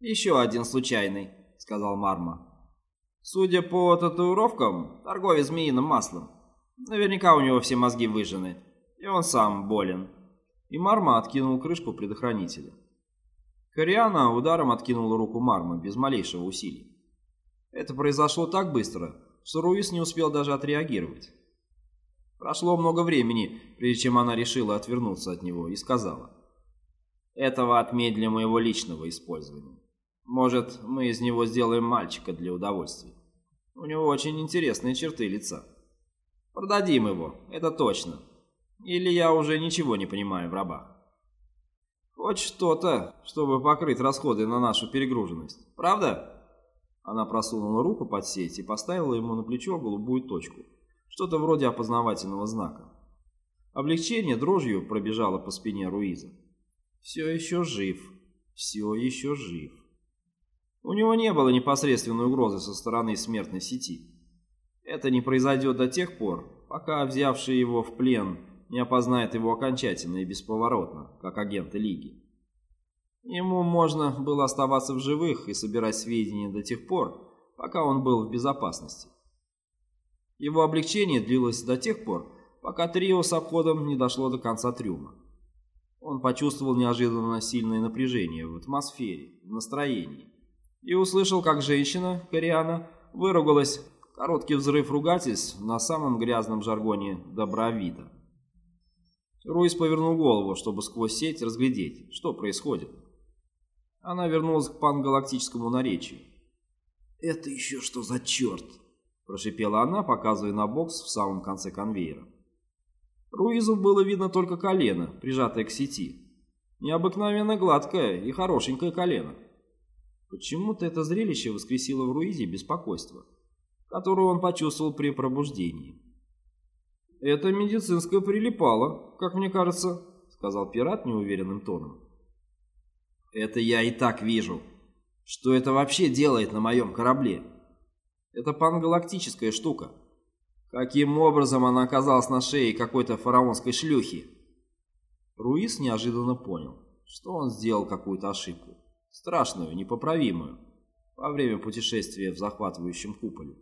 «Еще один случайный», — сказал Марма. «Судя по татуировкам, торговец змеиным маслом. Наверняка у него все мозги выжжены, и он сам болен». И Марма откинул крышку предохранителя. Кориана ударом откинула руку Марма без малейшего усилия. Это произошло так быстро, что Руис не успел даже отреагировать. Прошло много времени, прежде чем она решила отвернуться от него и сказала. «Этого отметь для моего личного использования. Может, мы из него сделаем мальчика для удовольствия. У него очень интересные черты лица. Продадим его, это точно. Или я уже ничего не понимаю в рабах. Хоть что-то, чтобы покрыть расходы на нашу перегруженность. Правда?» Она просунула руку под сеть и поставила ему на плечо голубую точку. Что-то вроде опознавательного знака. Облегчение дрожью пробежало по спине Руиза. Все еще жив. Все еще жив. У него не было непосредственной угрозы со стороны смертной сети. Это не произойдет до тех пор, пока взявший его в плен не опознает его окончательно и бесповоротно, как агента Лиги. Ему можно было оставаться в живых и собирать сведения до тех пор, пока он был в безопасности. Его облегчение длилось до тех пор, пока трио с обходом не дошло до конца трюма. Он почувствовал неожиданно сильное напряжение в атмосфере, в настроении, и услышал, как женщина, Кориана, выругалась, короткий взрыв ругательств на самом грязном жаргоне добровида. Руис повернул голову, чтобы сквозь сеть разглядеть, что происходит. Она вернулась к пангалактическому наречию. «Это еще что за черт?» Прошипела она, показывая на бокс в самом конце конвейера. Руизу было видно только колено, прижатое к сети. Необыкновенно гладкое и хорошенькое колено. Почему-то это зрелище воскресило в Руизе беспокойство, которое он почувствовал при пробуждении. «Это медицинское прилипало, как мне кажется», — сказал пират неуверенным тоном. «Это я и так вижу. Что это вообще делает на моем корабле?» Это пангалактическая штука. Каким образом она оказалась на шее какой-то фараонской шлюхи? Руис неожиданно понял, что он сделал какую-то ошибку. Страшную, непоправимую. Во время путешествия в захватывающем куполе.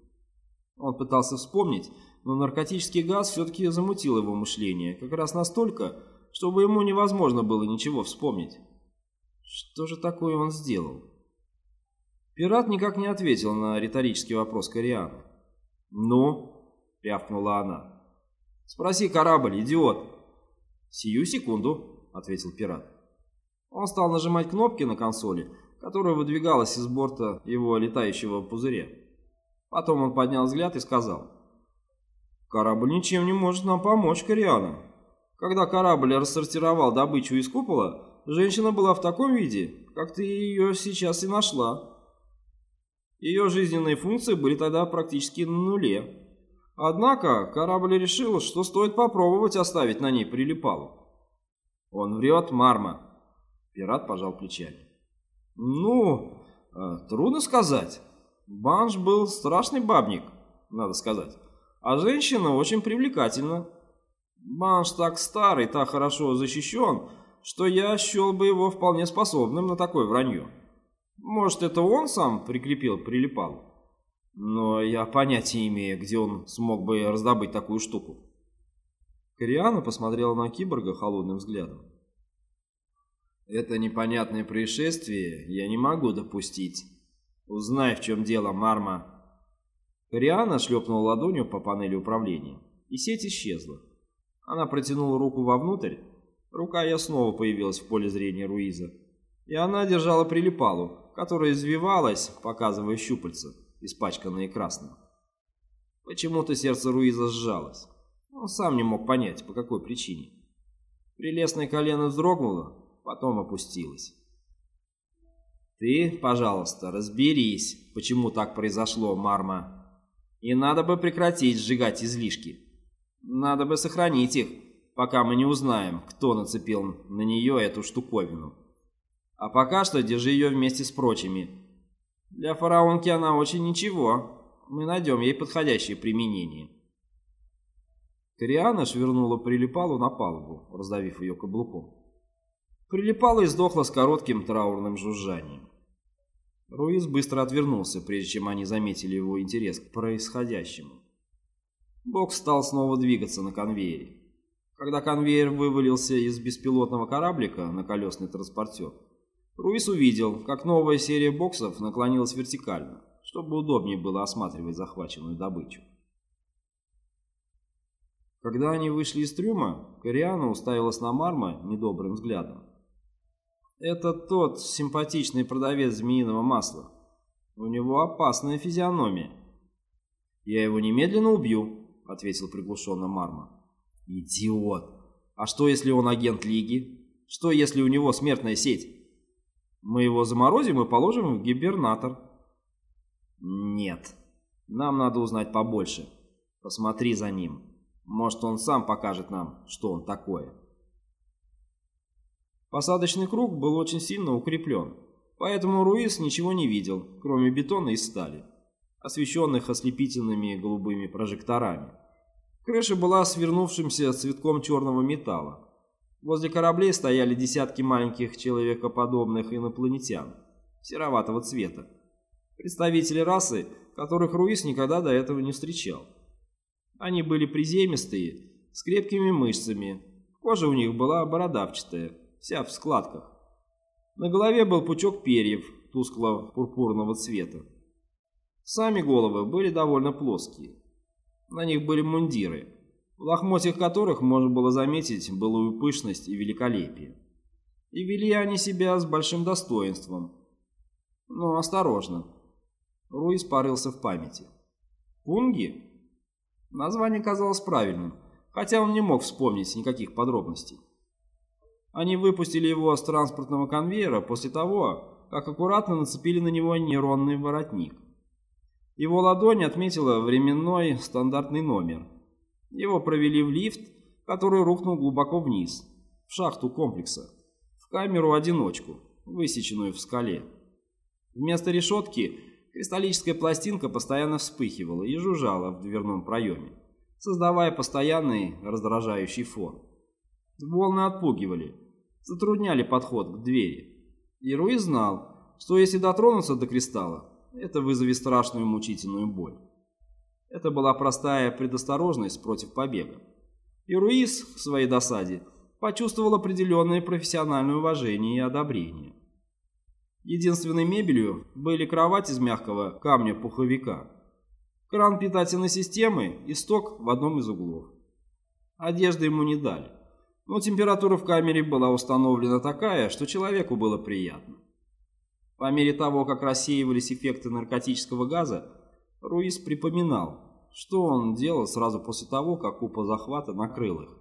Он пытался вспомнить, но наркотический газ все-таки замутил его мышление, как раз настолько, чтобы ему невозможно было ничего вспомнить. Что же такое он сделал? Пират никак не ответил на риторический вопрос Кориана. «Ну?» — рявкнула она. «Спроси корабль, идиот!» «Сию секунду», — ответил пират. Он стал нажимать кнопки на консоли, которая выдвигалась из борта его летающего пузыря. Потом он поднял взгляд и сказал. «Корабль ничем не может нам помочь, Кориана. Когда корабль рассортировал добычу из купола, женщина была в таком виде, как ты ее сейчас и нашла». Ее жизненные функции были тогда практически на нуле. Однако корабль решил, что стоит попробовать оставить на ней прилипалу. Он врет, Марма. Пират пожал плечами. Ну, э, трудно сказать. Банш был страшный бабник, надо сказать. А женщина очень привлекательна. Банш так старый, так хорошо защищен, что я счел бы его вполне способным на такое вранье. Может, это он сам прикрепил прилипал? Но я понятия имею, где он смог бы раздобыть такую штуку. Кориана посмотрела на киборга холодным взглядом. «Это непонятное происшествие я не могу допустить. Узнай, в чем дело, Марма». Кориана шлепнула ладонью по панели управления, и сеть исчезла. Она протянула руку вовнутрь, рука ее снова появилась в поле зрения Руиза, и она держала прилипалу, которая извивалась, показывая щупальца, испачканные красным. Почему-то сердце Руиза сжалось. Он сам не мог понять, по какой причине. Прелестное колено вздрогнуло, потом опустилось. «Ты, пожалуйста, разберись, почему так произошло, Марма. И надо бы прекратить сжигать излишки. Надо бы сохранить их, пока мы не узнаем, кто нацепил на нее эту штуковину». А пока что держи ее вместе с прочими. Для фараонки она очень ничего. Мы найдем ей подходящее применение. Кориана швырнула прилипалу на палубу, раздавив ее каблуком. Прилипала и сдохла с коротким траурным жужжанием. Руиз быстро отвернулся, прежде чем они заметили его интерес к происходящему. Бокс стал снова двигаться на конвейере. Когда конвейер вывалился из беспилотного кораблика на колесный транспортер, Руис увидел, как новая серия боксов наклонилась вертикально, чтобы удобнее было осматривать захваченную добычу. Когда они вышли из трюма, Кориана уставилась на Марма недобрым взглядом. «Это тот симпатичный продавец змеиного масла. У него опасная физиономия». «Я его немедленно убью», — ответил приглушенно Марма. «Идиот! А что, если он агент Лиги? Что, если у него смертная сеть? Мы его заморозим и положим в гибернатор». «Нет. Нам надо узнать побольше. Посмотри за ним. Может, он сам покажет нам, что он такое». Посадочный круг был очень сильно укреплен, поэтому Руис ничего не видел, кроме бетона и стали, освещенных ослепительными голубыми прожекторами. Крыша была свернувшимся цветком черного металла. Возле кораблей стояли десятки маленьких человекоподобных инопланетян сероватого цвета. Представители расы, которых Руис никогда до этого не встречал. Они были приземистые, с крепкими мышцами, кожа у них была бородавчатая, вся в складках. На голове был пучок перьев тускло-пурпурного цвета. Сами головы были довольно плоские. На них были мундиры, в лохмотьях которых можно было заметить былую пышность и великолепие. И вели они себя с большим достоинством. Но осторожно. Руис порылся в памяти. Пунги? Название казалось правильным, хотя он не мог вспомнить никаких подробностей. Они выпустили его с транспортного конвейера после того, как аккуратно нацепили на него нейронный воротник. Его ладонь отметила временной стандартный номер. Его провели в лифт, который рухнул глубоко вниз, в шахту комплекса, в камеру-одиночку, высеченную в скале. Вместо решетки кристаллическая пластинка постоянно вспыхивала и жужжала в дверном проеме, создавая постоянный раздражающий фон. Волны отпугивали, затрудняли подход к двери. И Руи знал, что если дотронуться до кристалла, это вызовет страшную мучительную боль. Это была простая предосторожность против побега. И Руис, в своей досаде, почувствовал определенное профессиональное уважение и одобрение. Единственной мебелью были кровать из мягкого камня-пуховика, кран питательной системы и сток в одном из углов. Одежды ему не дали, но температура в камере была установлена такая, что человеку было приятно. По мере того, как рассеивались эффекты наркотического газа, Руис припоминал, что он делал сразу после того, как купол захвата накрыл их.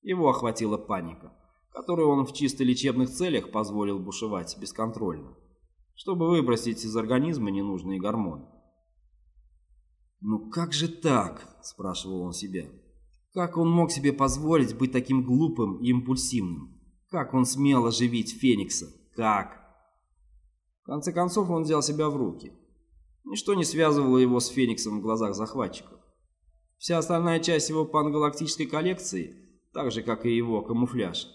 Его охватила паника, которую он в чисто лечебных целях позволил бушевать бесконтрольно, чтобы выбросить из организма ненужные гормоны. «Ну как же так?» – спрашивал он себя. «Как он мог себе позволить быть таким глупым и импульсивным? Как он смел оживить Феникса? Как?» В конце концов он взял себя в руки. Ничто не связывало его с Фениксом в глазах захватчиков. Вся остальная часть его пангалактической коллекции, так же как и его камуфляж,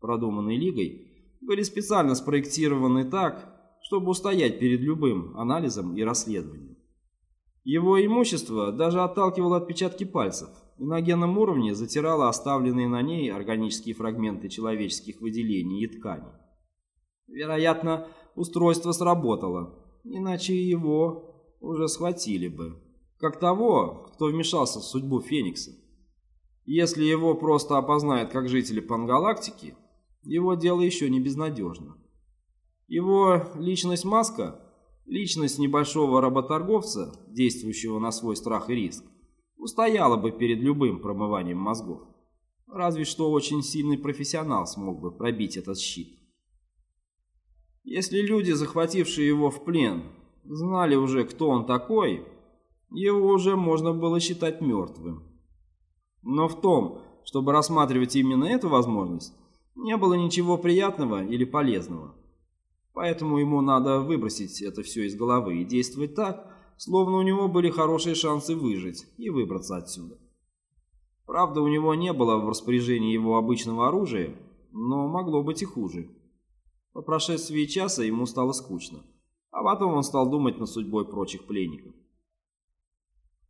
продуманный Лигой, были специально спроектированы так, чтобы устоять перед любым анализом и расследованием. Его имущество даже отталкивало отпечатки пальцев и на генном уровне затирало оставленные на ней органические фрагменты человеческих выделений и тканей. Вероятно, устройство сработало, иначе его уже схватили бы. Как того, кто вмешался в судьбу Феникса. Если его просто опознают как жители Пангалактики, его дело еще не безнадежно. Его личность-маска, личность небольшого работорговца, действующего на свой страх и риск, устояла бы перед любым промыванием мозгов. Разве что очень сильный профессионал смог бы пробить этот щит. Если люди, захватившие его в плен, знали уже, кто он такой, его уже можно было считать мертвым. Но в том, чтобы рассматривать именно эту возможность, не было ничего приятного или полезного. Поэтому ему надо выбросить это все из головы и действовать так, словно у него были хорошие шансы выжить и выбраться отсюда. Правда, у него не было в распоряжении его обычного оружия, но могло быть и хуже. По прошествии часа ему стало скучно, а потом он стал думать над судьбой прочих пленников.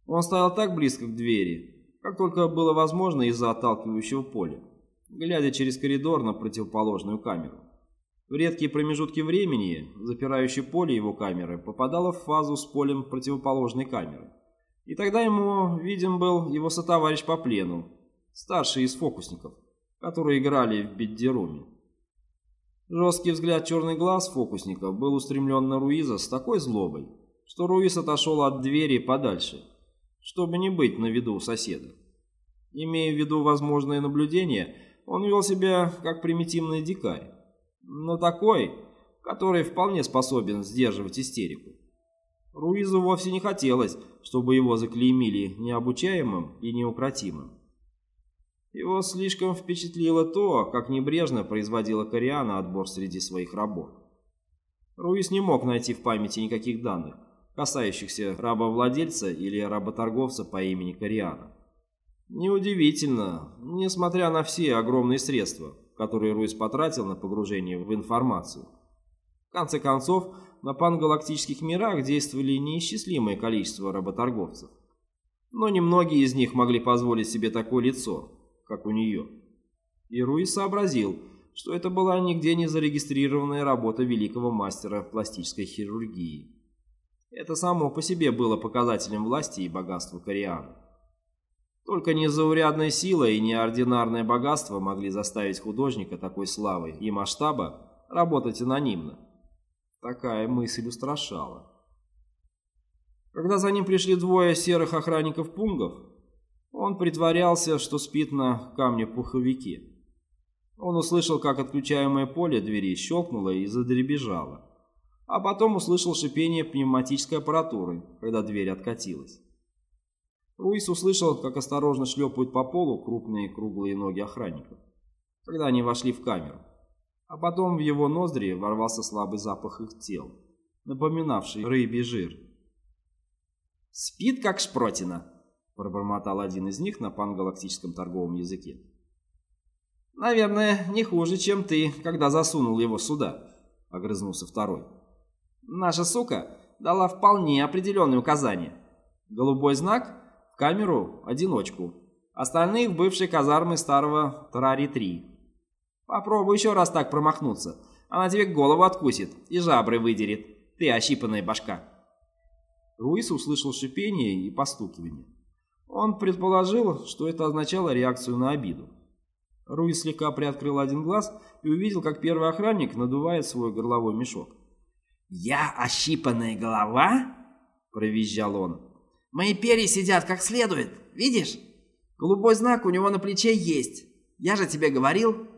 Он стоял так близко к двери, как только было возможно из-за отталкивающего поля, глядя через коридор на противоположную камеру. В редкие промежутки времени запирающее поле его камеры попадало в фазу с полем противоположной камеры. И тогда ему виден был его сотоварищ по плену, старший из фокусников, которые играли в Биддеруме. Жесткий взгляд черный глаз фокусника был устремлен на Руиза с такой злобой, что Руиз отошел от двери подальше, чтобы не быть на виду соседа. Имея в виду возможное наблюдение, он вел себя как примитивный дикарь, но такой, который вполне способен сдерживать истерику. Руизу вовсе не хотелось, чтобы его заклеймили необучаемым и неукротимым. Его слишком впечатлило то, как небрежно производила Кориана отбор среди своих рабов. Руис не мог найти в памяти никаких данных, касающихся рабовладельца или работорговца по имени Кориана. Неудивительно, несмотря на все огромные средства, которые Руис потратил на погружение в информацию. В конце концов, на пангалактических мирах действовали неисчислимое количество работорговцев. Но немногие из них могли позволить себе такое лицо, как у нее. И Руис сообразил, что это была нигде не зарегистрированная работа великого мастера пластической хирургии. Это само по себе было показателем власти и богатства Кориана. Только незаурядная сила и неординарное богатство могли заставить художника такой славы и масштаба работать анонимно. Такая мысль устрашала. Когда за ним пришли двое серых охранников-пунгов, он притворялся, что спит на камне-пуховике. Он услышал, как отключаемое поле двери щелкнуло и задребежало, а потом услышал шипение пневматической аппаратуры, когда дверь откатилась. Руис услышал, как осторожно шлепают по полу крупные круглые ноги охранников, когда они вошли в камеру а потом в его ноздри ворвался слабый запах их тел, напоминавший рыбий жир. «Спит, как шпротина», — пробормотал один из них на пангалактическом торговом языке. «Наверное, не хуже, чем ты, когда засунул его сюда», — огрызнулся второй. «Наша сука дала вполне определенные указания. Голубой знак — камеру одиночку, остальные в бывшей казармы старого Тарари-3. Попробуй еще раз так промахнуться. Она тебе голову откусит и жабры выдерет. Ты ощипанная башка. Руис услышал шипение и постукивание. Он предположил, что это означало реакцию на обиду. Руис слегка приоткрыл один глаз и увидел, как первый охранник надувает свой горловой мешок. «Я ощипанная голова?» – провизжал он. «Мои перья сидят как следует, видишь? Голубой знак у него на плече есть. Я же тебе говорил,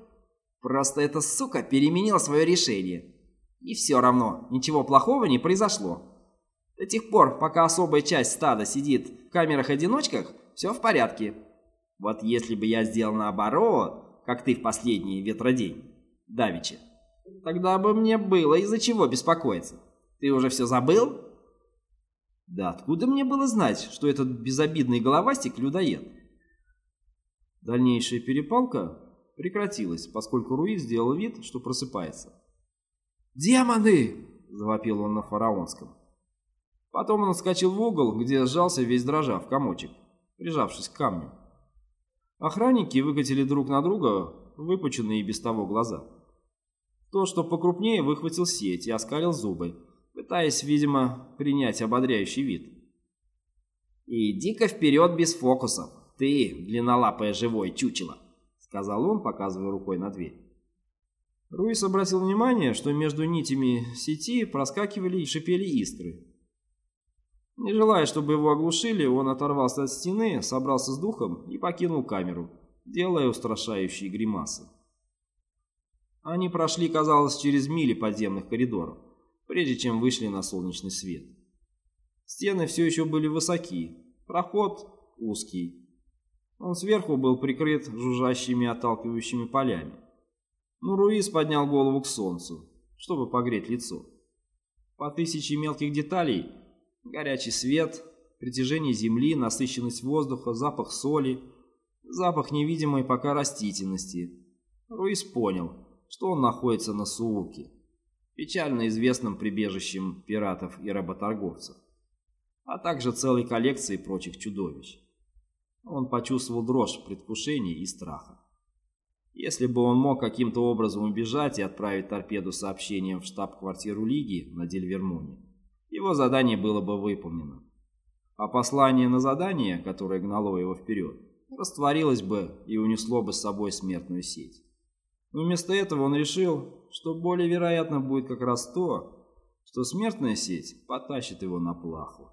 Просто эта сука переменила свое решение. И все равно, ничего плохого не произошло. До тех пор, пока особая часть стада сидит в камерах-одиночках, все в порядке. Вот если бы я сделал наоборот, как ты в последний ветродень, Давича, тогда бы мне было из-за чего беспокоиться. Ты уже все забыл? Да откуда мне было знать, что этот безобидный головастик людоед? Дальнейшая перепалка прекратилась, поскольку Руи сделал вид, что просыпается. «Демоны!» – завопил он на фараонском. Потом он отскочил в угол, где сжался весь дрожа в комочек, прижавшись к камню. Охранники выкатили друг на друга выпученные без того глаза. То, что покрупнее, выхватил сеть и оскалил зубы, пытаясь, видимо, принять ободряющий вид. «Иди-ка вперед без фокусов, ты, длиннолапое живое чучело!» сказал он, показывая рукой на дверь. Руис обратил внимание, что между нитями сети проскакивали и шипели искры. Не желая, чтобы его оглушили, он оторвался от стены, собрался с духом и покинул камеру, делая устрашающие гримасы. Они прошли, казалось, через мили подземных коридоров, прежде чем вышли на солнечный свет. Стены все еще были высоки, проход узкий, он сверху был прикрыт жужжащими отталкивающими полями. Но Руис поднял голову к солнцу, чтобы погреть лицо. По тысяче мелких деталей – горячий свет, притяжение земли, насыщенность воздуха, запах соли, запах невидимой пока растительности. Руис понял, что он находится на Сууке. Печально известным прибежищем пиратов и работорговцев, а также целой коллекцией прочих чудовищ. Он почувствовал дрожь предвкушения и страха. Если бы он мог каким-то образом убежать и отправить торпеду сообщением в штаб-квартиру Лиги на Дельвермоне, его задание было бы выполнено. А послание на задание, которое гнало его вперед, растворилось бы и унесло бы с собой смертную сеть. Но вместо этого он решил, что более вероятно будет как раз то, что смертная сеть потащит его на плаху.